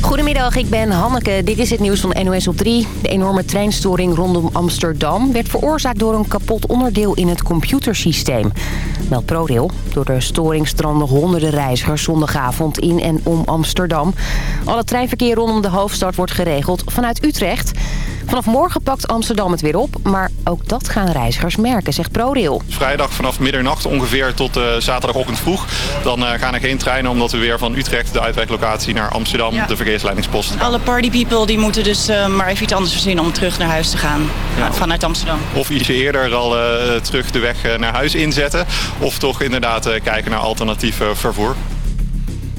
Goedemiddag, ik ben Hanneke. Dit is het nieuws van NOS op 3. De enorme treinstoring rondom Amsterdam werd veroorzaakt door een kapot onderdeel in het computersysteem. Meld ProRail. Door de storing stranden honderden reizigers zondagavond in en om Amsterdam. Alle treinverkeer rondom de hoofdstad wordt geregeld vanuit Utrecht. Vanaf morgen pakt Amsterdam het weer op, maar ook dat gaan reizigers merken, zegt ProRail. Vrijdag vanaf middernacht ongeveer tot uh, zaterdagochtend vroeg. Dan uh, gaan er geen treinen omdat we weer van Utrecht, de uitwijklocatie, naar Amsterdam, ja. de verkeersleidingspost. Alle party people die moeten dus uh, maar even iets anders verzinnen om terug naar huis te gaan ja. vanuit Amsterdam. Of ietsje eerder al terug de weg naar huis inzetten. Of toch inderdaad kijken naar alternatief vervoer.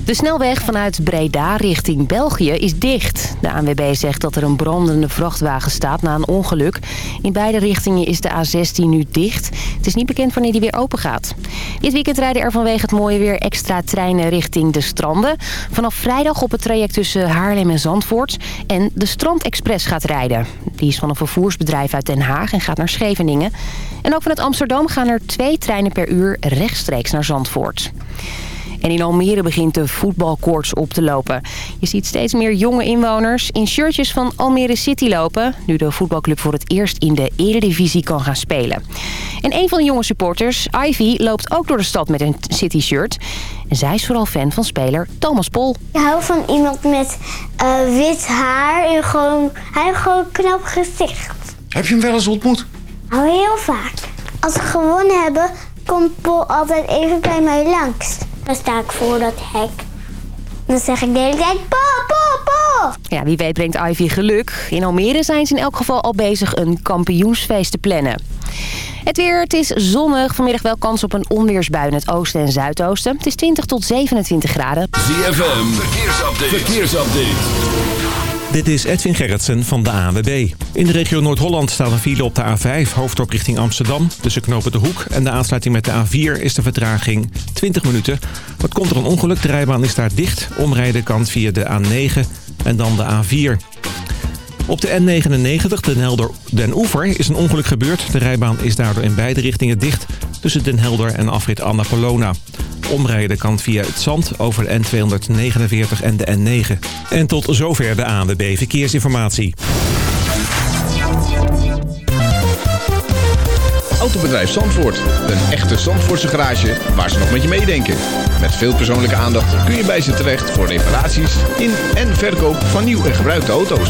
De snelweg vanuit Breda richting België is dicht. De ANWB zegt dat er een brandende vrachtwagen staat na een ongeluk. In beide richtingen is de A16 nu dicht. Het is niet bekend wanneer die weer open gaat. Dit weekend rijden er vanwege het mooie weer extra treinen richting de stranden. Vanaf vrijdag op het traject tussen Haarlem en Zandvoort. En de Strandexpress gaat rijden. Die is van een vervoersbedrijf uit Den Haag en gaat naar Scheveningen. En ook vanuit Amsterdam gaan er twee treinen per uur rechtstreeks naar Zandvoort. En in Almere begint de voetbalkoorts op te lopen. Je ziet steeds meer jonge inwoners in shirtjes van Almere City lopen... nu de voetbalclub voor het eerst in de eredivisie kan gaan spelen. En een van de jonge supporters, Ivy, loopt ook door de stad met een City-shirt. En zij is vooral fan van speler Thomas Pol. Ik hou van iemand met uh, wit haar en gewoon, hij heeft gewoon een knap gezicht. Heb je hem wel eens ontmoet? Nou, heel vaak. Als we gewonnen hebben, komt Pol altijd even bij mij langs. Dan sta ik voor dat hek. Dan zeg ik de hele tijd, po, po, po. Ja, wie weet brengt Ivy geluk. In Almere zijn ze in elk geval al bezig een kampioensfeest te plannen. Het weer, het is zonnig. Vanmiddag wel kans op een onweersbui in het oosten en zuidoosten. Het is 20 tot 27 graden. ZFM, verkeersupdate. verkeersupdate. Dit is Edwin Gerritsen van de ANWB. In de regio Noord-Holland staat een file op de A5, hoofddorp richting Amsterdam. Tussen knopen de Hoek en de aansluiting met de A4 is de vertraging 20 minuten. Wat komt er een ongeluk? De rijbaan is daar dicht. Omrijden kan via de A9 en dan de A4. Op de N99, Den Helder Den Oever, is een ongeluk gebeurd. De rijbaan is daardoor in beide richtingen dicht tussen Den Helder en afrit Anna Polona. Omrijden kan via het zand over de N249 en de N9. En tot zover de ANWB Verkeersinformatie. Autobedrijf Zandvoort. Een echte Zandvoortse garage waar ze nog met je meedenken. Met veel persoonlijke aandacht kun je bij ze terecht voor reparaties in en verkoop van nieuw en gebruikte auto's.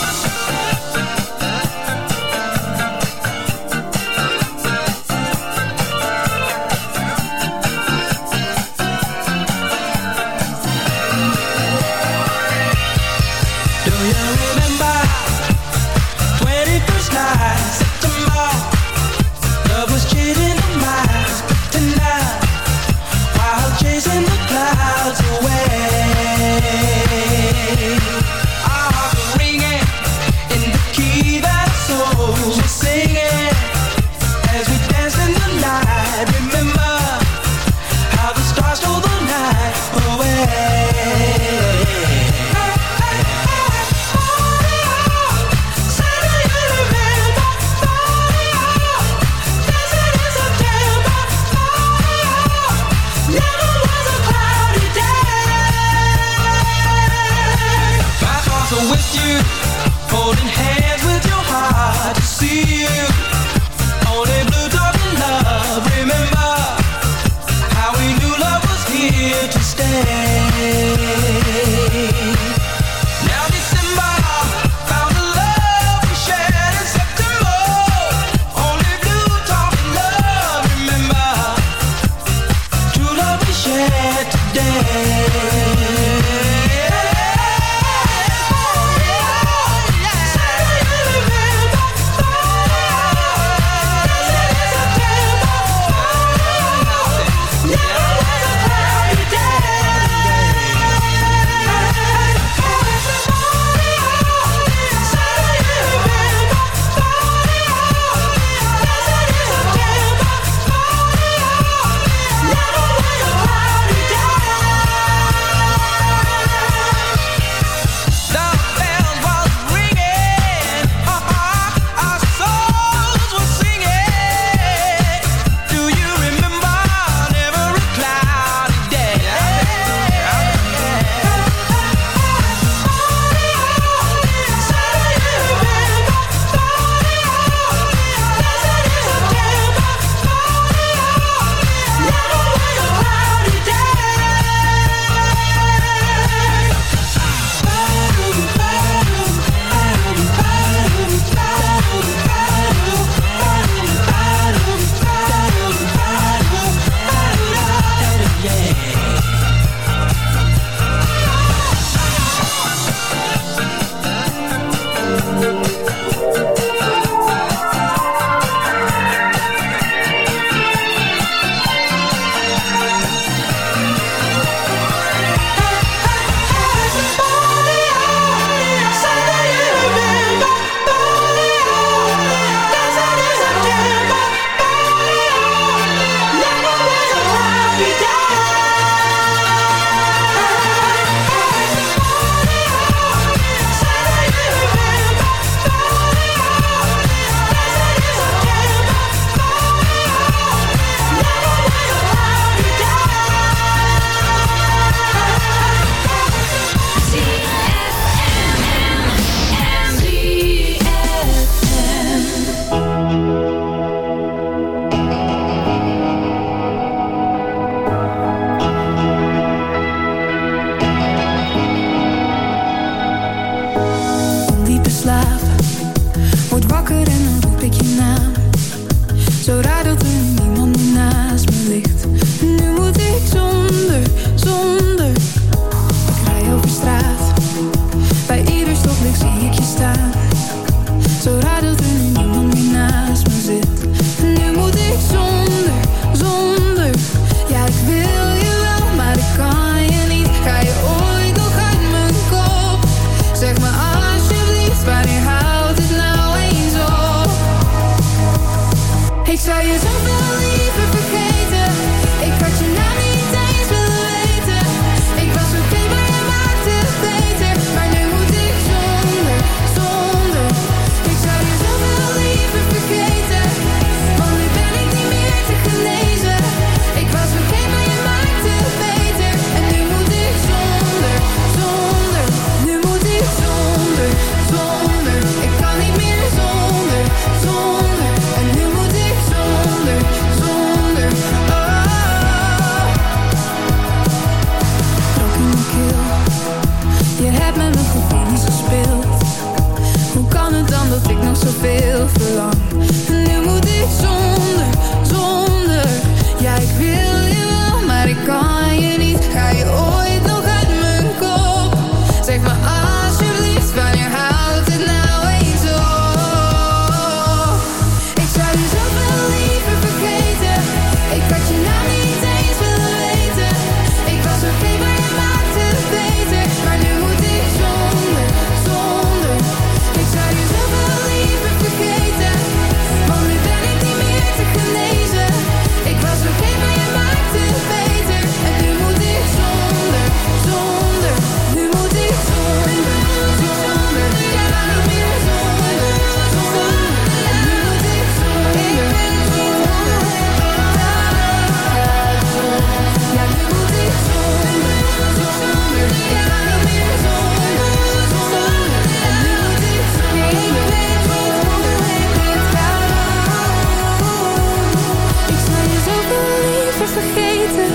vergeten.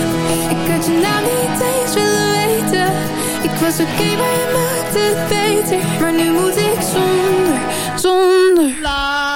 Ik had je naam niet eens willen weten. Ik was oké, okay, maar je maakt het beter. Maar nu moet ik zonder, zonder. Laat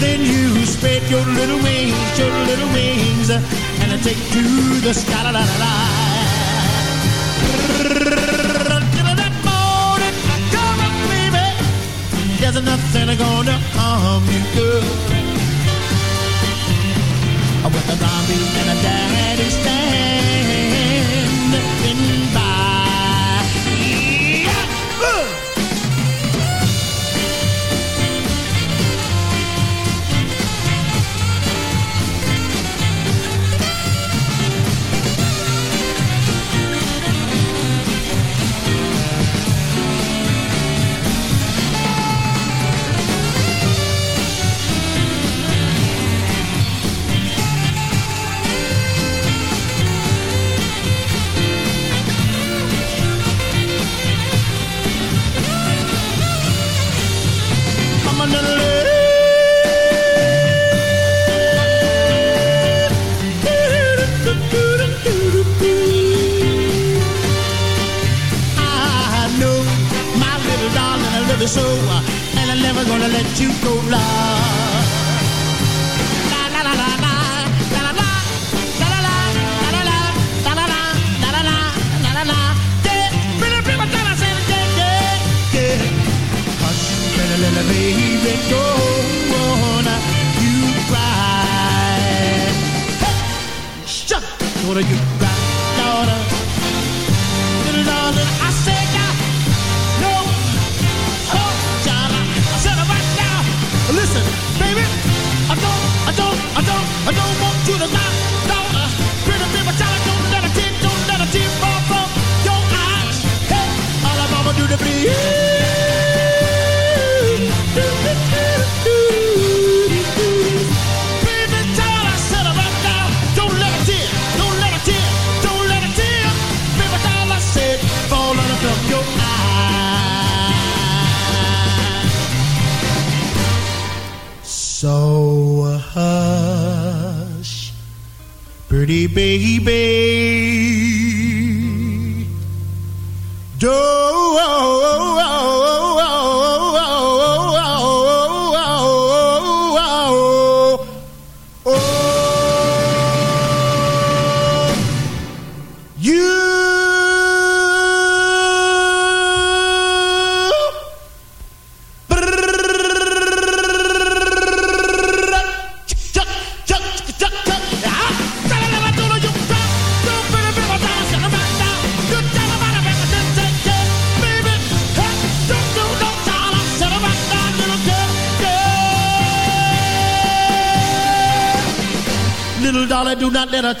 Then you spread your little wings, your little wings, and I take to the sky. La, la, la, la.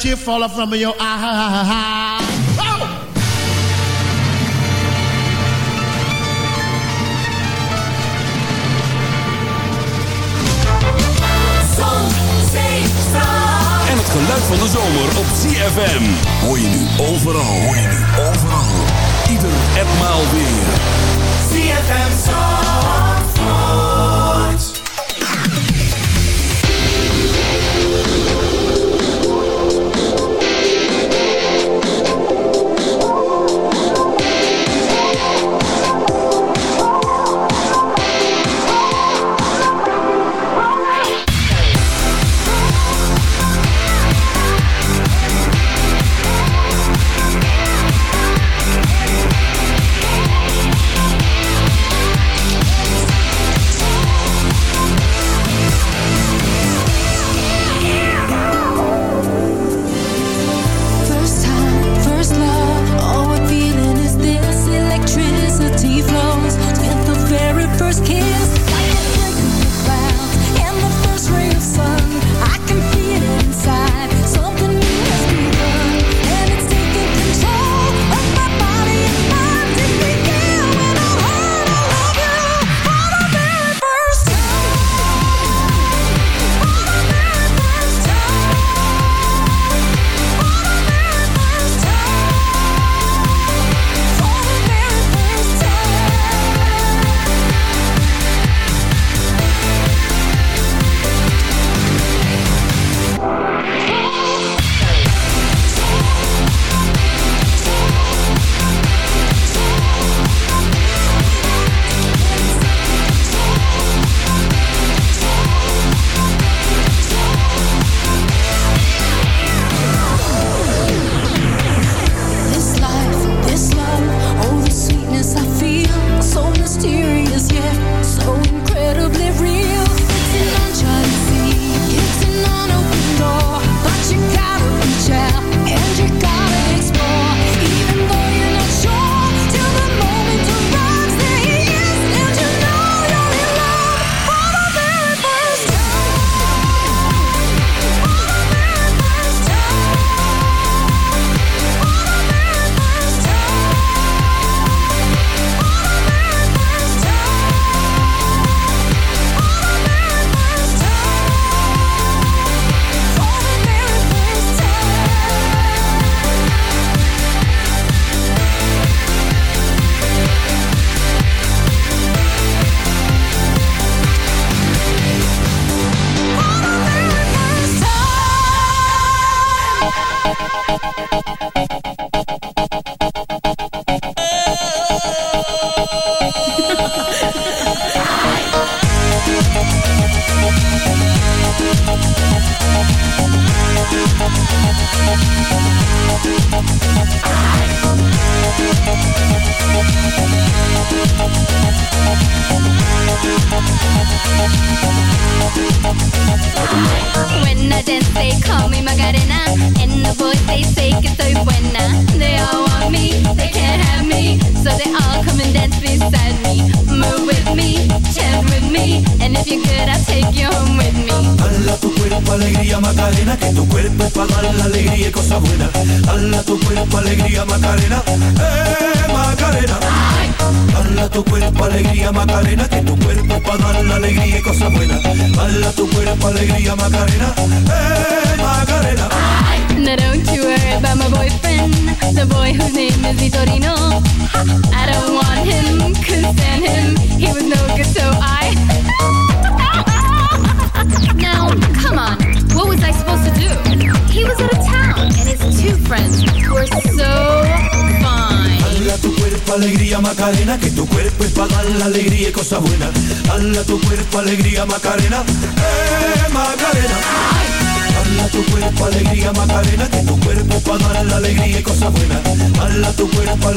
tear falling from your ah, eye. Oh! En het geluid van de zomer op CFM. Hoor je nu overal, hoor je nu overal. Ieder en maal weer. CFM Zomer.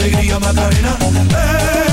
Alegría Macarena, eh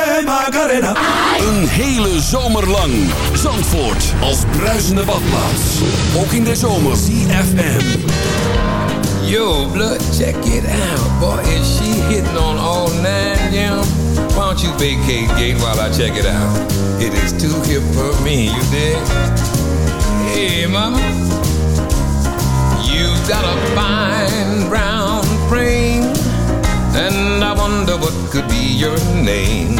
Macarena. Een hele zomer lang. Zandvoort als bruisende badplaats. Ook in de zomer. CFM. Yo, blood, check it out. Boy, is she hitting on all nine, yeah. Why don't you vacate gate while I check it out? It is too hip for me, you dig? Hey, mama. You got a fine brown frame. And I wonder what could be your name.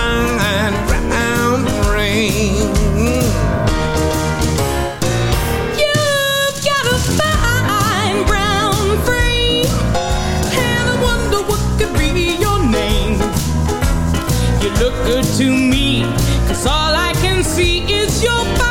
look good to me, cause all I can see is your fine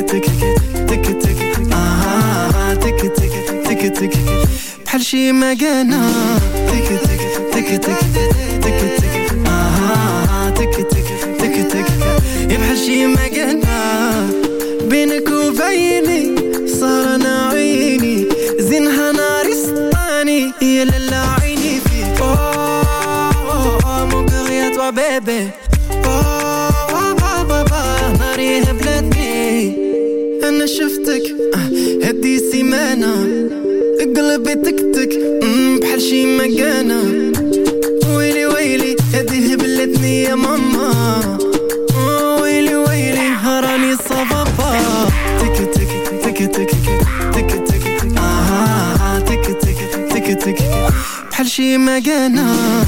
تك تك تك تك آه تك تك تك تك بحال شي مكانة تك تك تك تك تك تك آه تك تك تك تك يا بحال شي مكانة بينك وبيني صار أنا عيني زينها ناري سطاني يا لالا عيني فيك اوه مون كور يا توا بيبي اوه شفتك. آه، هدي سيمانة قلبي تكتك. بحال شي مكانة. ويلي ويلي هدي هبلتني يا ماما. آه، ويلي ويلي راني صفافا تك تك تك تك تك تك آه تك تك تك تك بحال شي مكانة.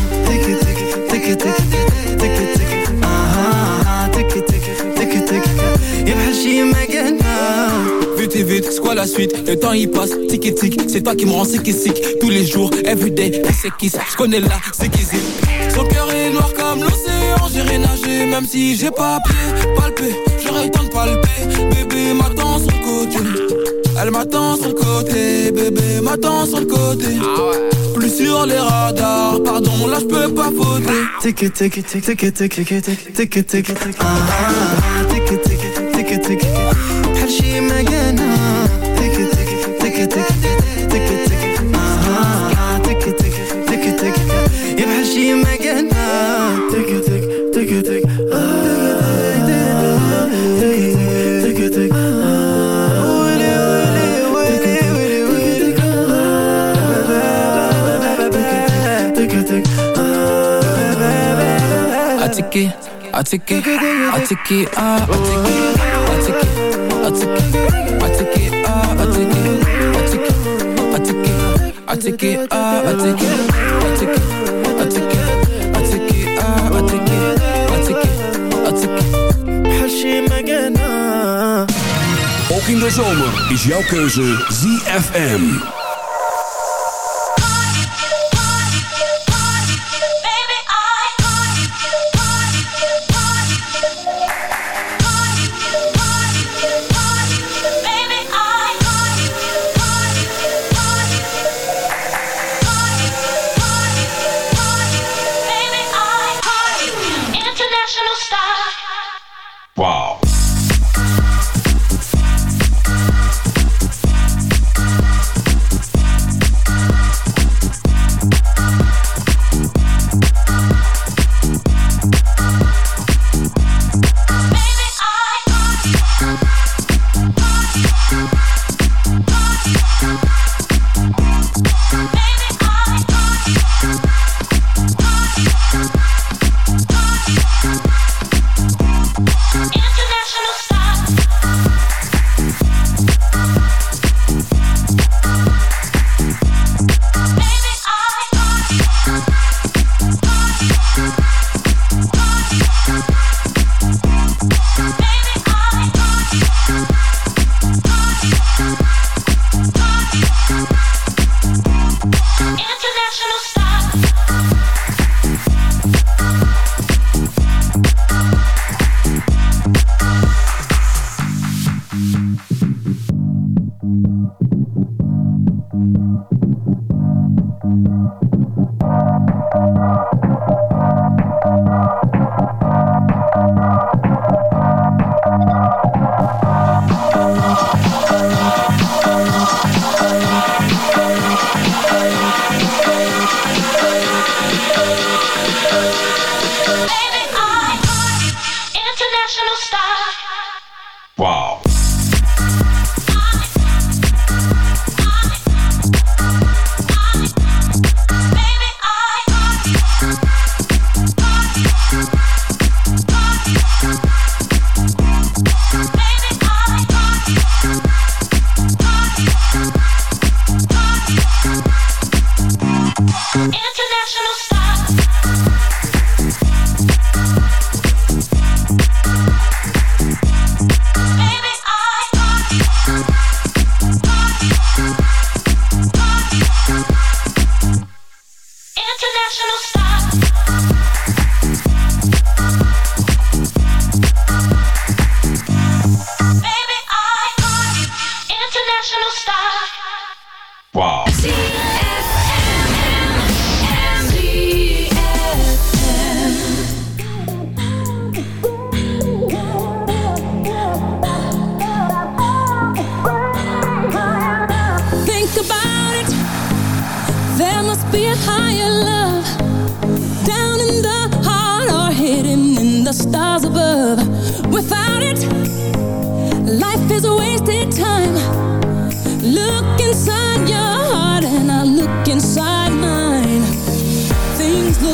La suite. Le temps il passe, tic et tic C'est toi qui me rends sick et sick. Tous les jours, everyday, c'est qui Je connais la, c'est qui Son cœur est noir comme l'océan. J'irai nager même si j'ai pas pied. Palper, j'aurais le temps de palper. Bébé m'attend sur le côté. Elle m'attend sur le côté. Bébé m'attend sur le côté. Plus sur les radars. Pardon, là je peux pas faute Tic tic tic tic tic tic tic tic tic. Ah tic tic tic weet ik Atiki, atiki, atiki, ah, atiki Atiki, atiki, atiki, ah, atiki Atiki, atiki, atiki, atiki Atiki, atiki, atiki, ah, atiki Atiki, atiki Ook in de zomer is jouw keuze ZFM.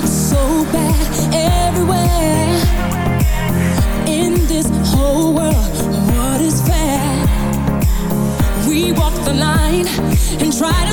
so bad everywhere in this whole world. What is fair? We walk the line and try to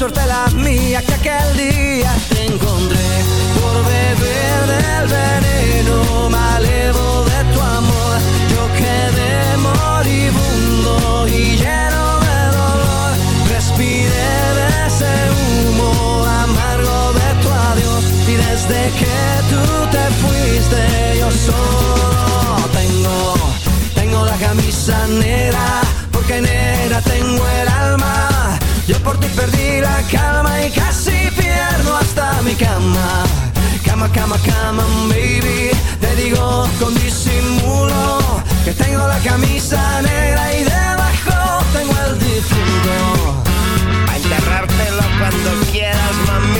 Suerte la mía que aquel día perdí la calma y casi pierdo hasta mi cama. Cama, cama, cama, baby. Te digo con disimulo que tengo la camisa negra y debajo tengo el difunto. A enterrártelo cuando quieras, mamita.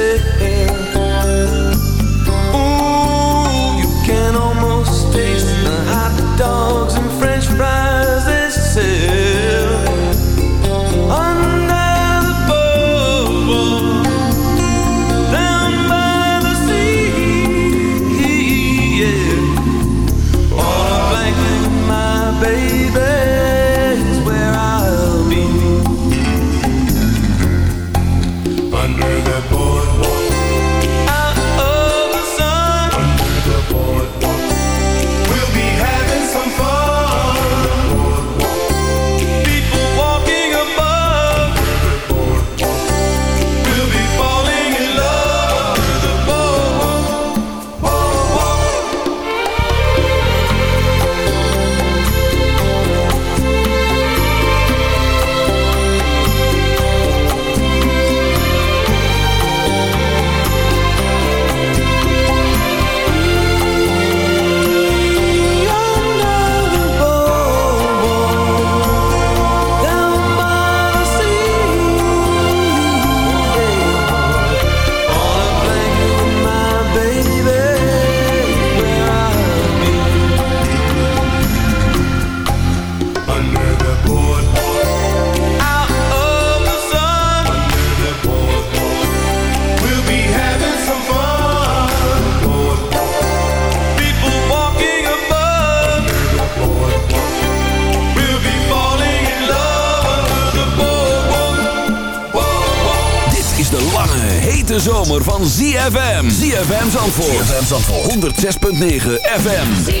Zandvoort. ZFM 106.9 FM.